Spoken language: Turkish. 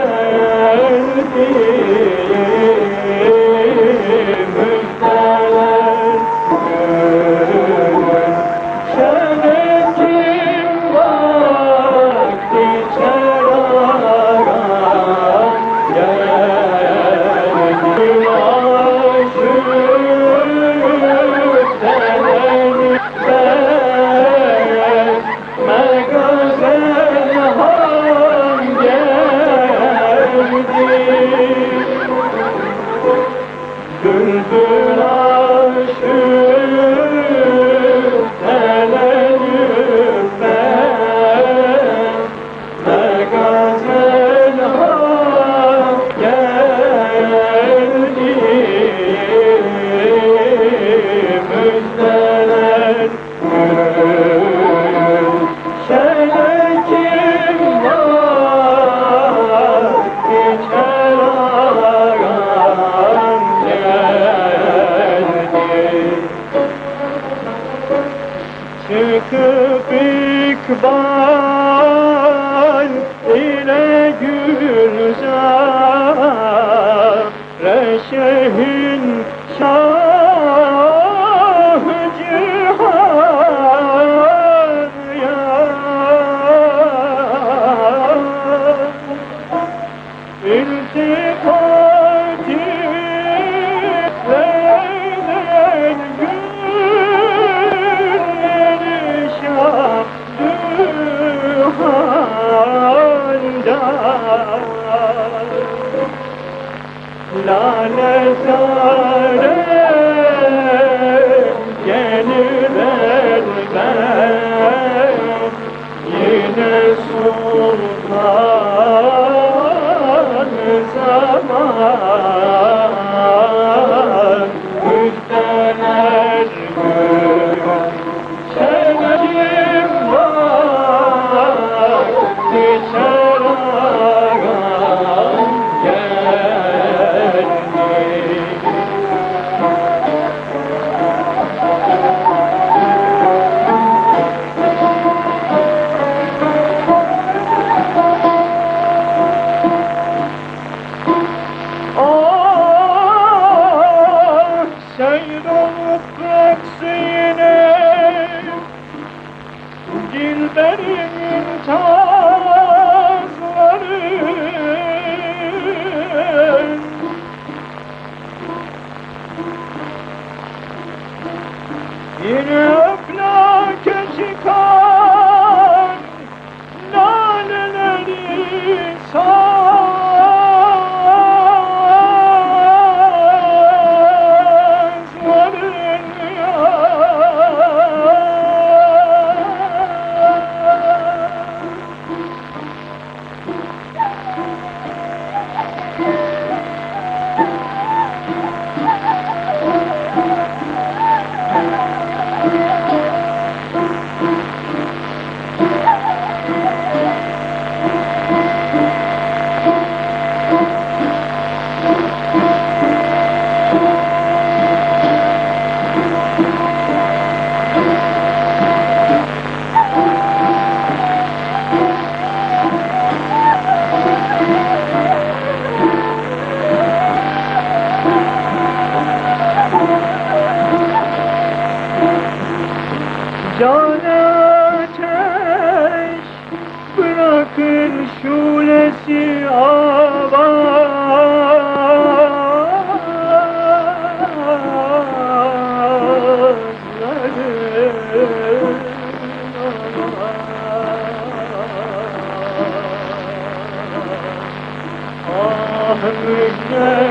sevdiğim Çıkıp ikbal ile gülzar Reşehin şah cihan ya. İltifati लाल सार Betty. Can ateş bırakır şulesi avazları Ah